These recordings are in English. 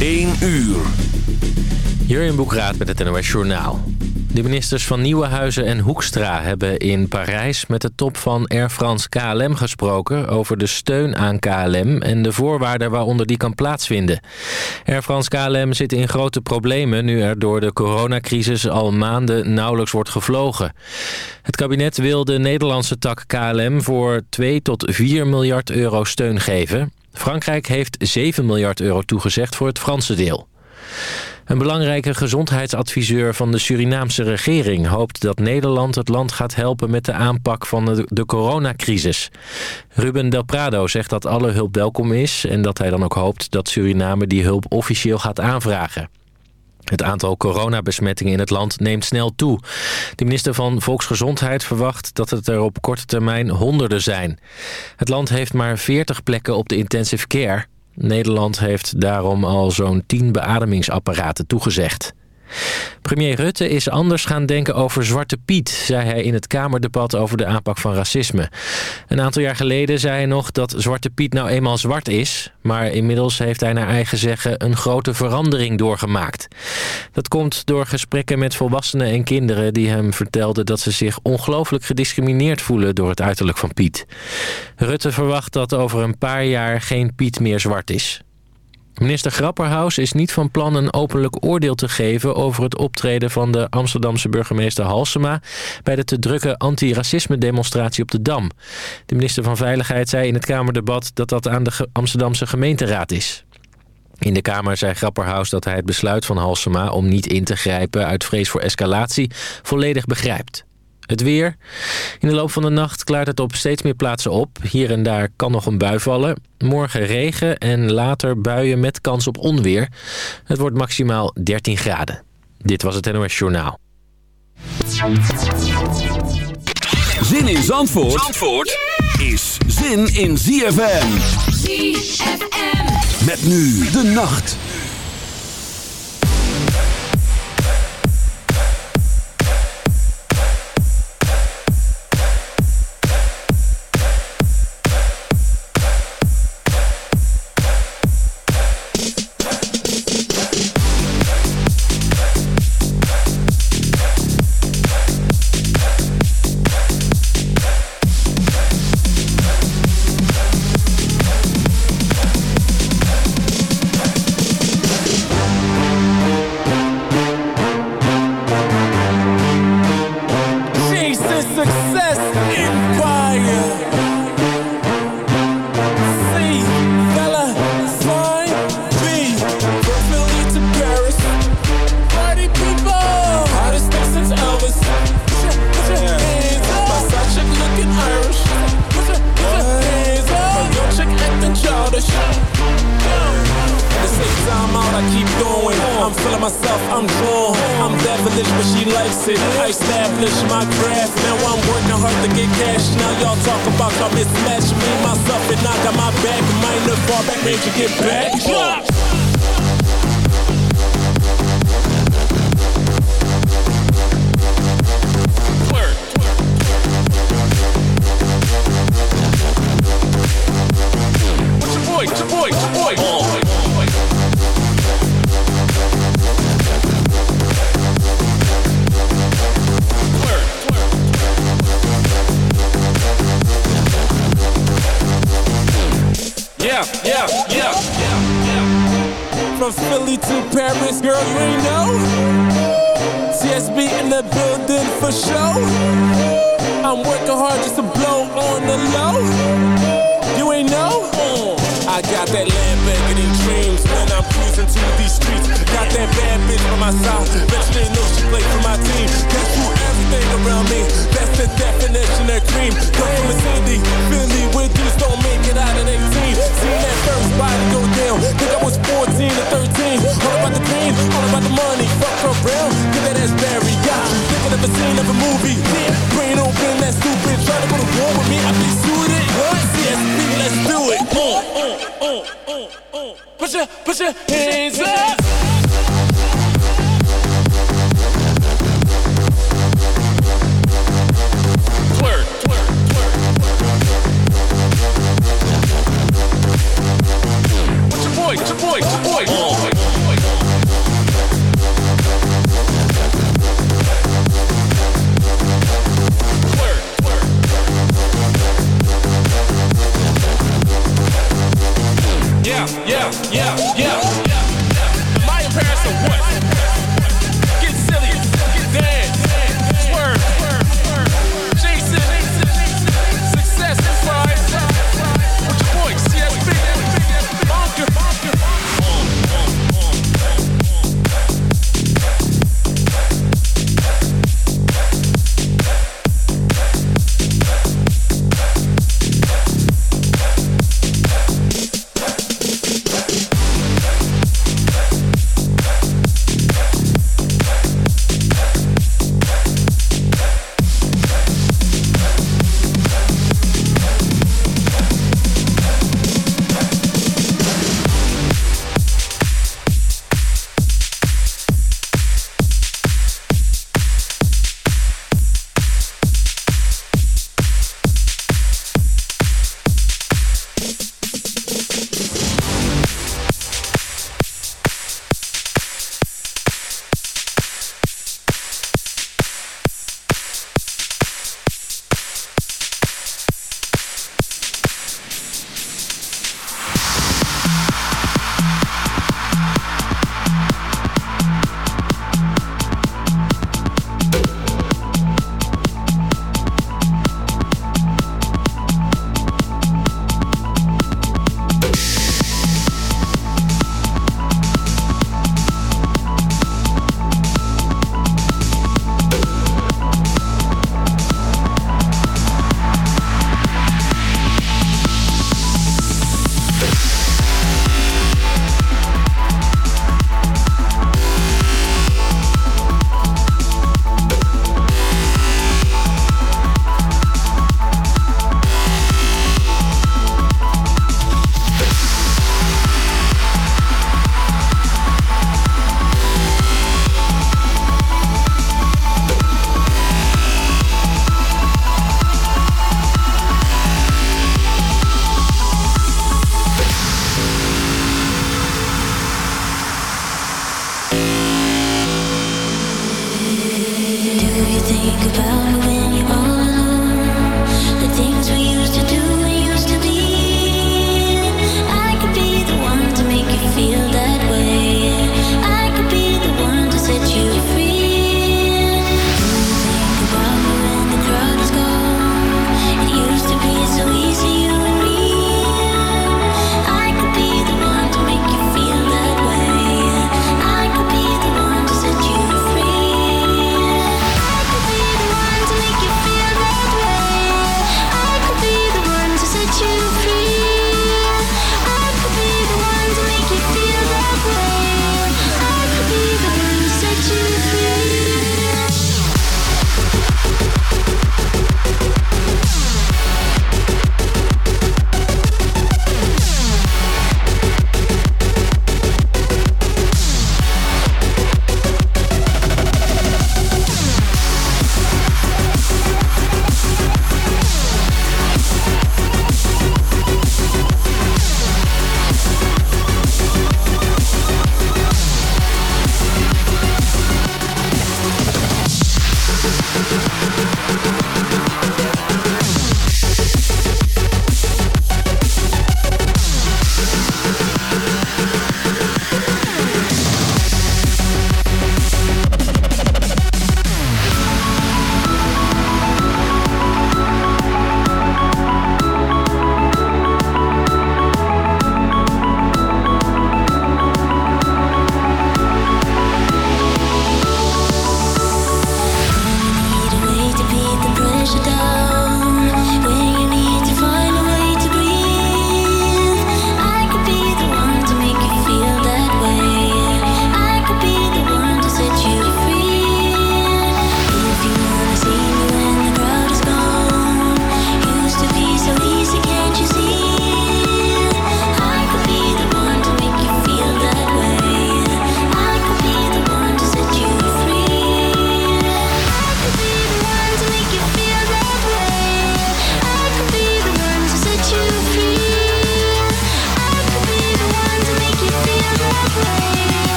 1 uur. Jurjen Boekraat met het NOS Journaal. De ministers van Nieuwenhuizen en Hoekstra hebben in Parijs... met de top van Air France KLM gesproken... over de steun aan KLM en de voorwaarden waaronder die kan plaatsvinden. Air France KLM zit in grote problemen... nu er door de coronacrisis al maanden nauwelijks wordt gevlogen. Het kabinet wil de Nederlandse tak KLM voor 2 tot 4 miljard euro steun geven. Frankrijk heeft 7 miljard euro toegezegd voor het Franse deel. Een belangrijke gezondheidsadviseur van de Surinaamse regering hoopt dat Nederland het land gaat helpen met de aanpak van de, coronacrisis. Ruben Del Prado zegt dat alle hulp welkom is en dat hij dan ook hoopt dat Suriname die hulp officieel gaat aanvragen. Het aantal coronabesmettingen in het land neemt snel toe. De minister van Volksgezondheid verwacht dat het er op korte termijn honderden zijn. Het land heeft maar 40 plekken op de intensive care. Nederland heeft daarom al zo'n 10 beademingsapparaten toegezegd. Premier Rutte is anders gaan denken over Zwarte Piet... zei hij in het Kamerdebat over de aanpak van racisme. Een aantal jaar geleden zei hij nog dat Zwarte Piet nou eenmaal zwart is... maar inmiddels heeft hij naar eigen zeggen een grote verandering doorgemaakt. Dat komt door gesprekken met volwassenen en kinderen... die hem vertelden dat ze zich ongelooflijk gediscrimineerd voelen... door het uiterlijk van Piet. Rutte verwacht dat over een paar jaar geen Piet meer zwart is. Minister Grapperhaus is niet van plan een openlijk oordeel te geven... over het optreden van de Amsterdamse burgemeester Halsema... bij de te drukke antiracisme-demonstratie op de Dam. De minister van Veiligheid zei in het Kamerdebat... dat dat aan de Amsterdamse gemeenteraad is. In de Kamer zei Grapperhaus dat hij het besluit van Halsema... om niet in te grijpen uit vrees voor escalatie volledig begrijpt. Het weer. In de loop van de nacht klaart het op steeds meer plaatsen op. Hier en daar kan nog een bui vallen. Morgen regen en later buien met kans op onweer. Het wordt maximaal 13 graden. Dit was het NOS Journaal. Zin in Zandvoort, Zandvoort is zin in ZFM. ZFM. Met nu de nacht. From Philly to Paris, girl, you ain't know. TSB in the building for show. I'm working hard just to blow on the low. You ain't know? I got that Lamborghini dreams when I'm cruising to these streets. Got that bad bitch on my side. Bet you know she played for my team. Got you everything around me. That's the definition of cream. Come from a Philly, dudes don't make it out at 18. Seen that first body go down. Think I was 14 or 13. All about the pain, all about the money. Fuck get that ass. Yeah, thinking of a scene of a movie. Yeah, brain open, that stupid. Try to go to war with me, I be suited. What? CSB, let's do it. Uh, uh, uh, uh, uh. Put your, put your hands up. yeah, yeah, yeah, yeah. Am I in Paris what?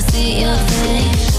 never see your face.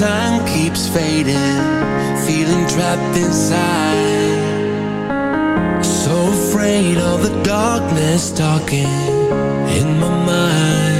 time keeps fading, feeling trapped inside. So afraid of the darkness talking in my mind.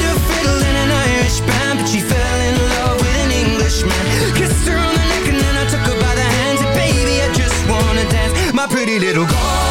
pretty little girl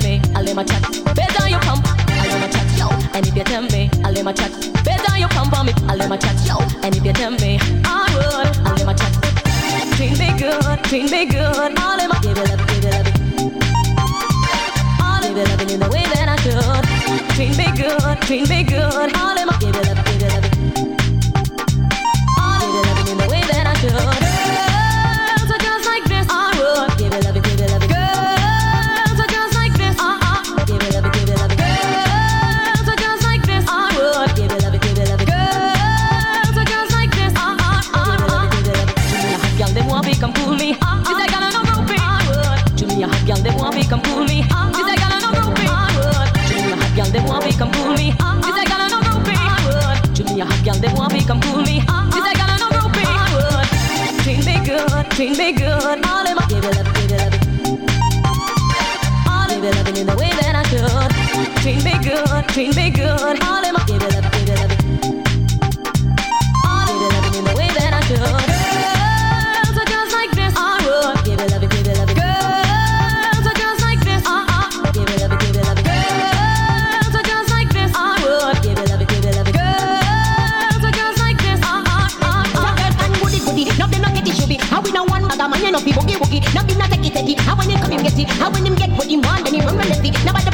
Tell me, I'll let my chat. Better you come, I'll let my chat, yo. And if you tell me, I'll let my chat. Better you come for me, I'll let my chat, yo. And if you tell me, I would, I'll let my chat. Treat me good, treat me good. I'll let my give it up, give it up. I'll give it up in the way that I should. Treat me good, treat me good. I'll let my Treat me good, treat me good. All in my give it up, give it up. All give it up in the way that I should. no fi boogie woogie. No give no take it take it. How when him come him get it. How when him get what him want, then he run relentlessly. Nobody play with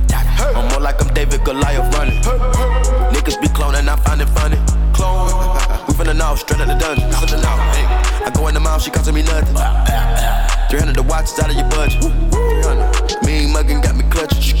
I'm more like I'm David Goliath running. Niggas be cloning, I find it funny. Clone. We finna know, straight out the dungeon. Finna know. Hey. I go in the mouth, she costing me nothing. 300 the watch is out of your budget. 300. Mean muggin' got me clutching.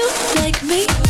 You're like me.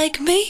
like me.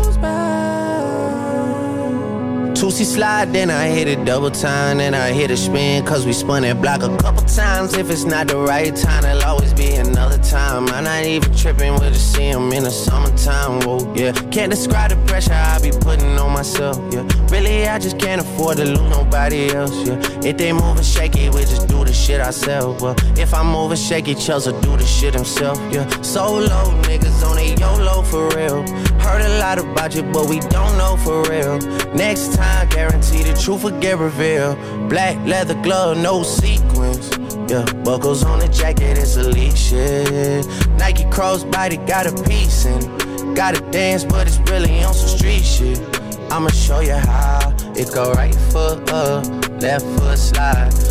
Two slide, then I hit it double time, then I hit a spin, cause we spun that block a couple times. If it's not the right time, it'll always be another time. I'm not even tripping, we'll just see him in the summertime, whoa, yeah. Can't describe the pressure I be putting on myself, yeah. Really, I just can't afford to lose nobody else, yeah. If they moving shaky, we just do the shit ourselves, well. If I'm moving shaky, Chelsea do the shit himself, yeah. Solo niggas on a YOLO for real. Heard a lot about you, but we don't know for real. Next time, guarantee the truth will get revealed. Black leather glove, no sequins. Yeah, buckles on the jacket, it's elite shit. Nike crossbody got a piece in Gotta dance, but it's really on some street shit. I'ma show you how. It go right foot up, left foot slide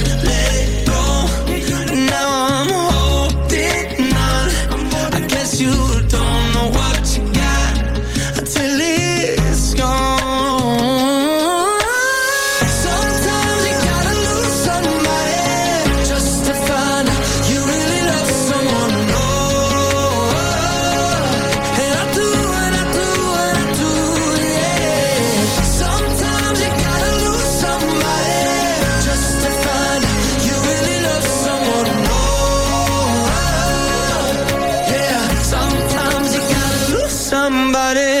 somebody.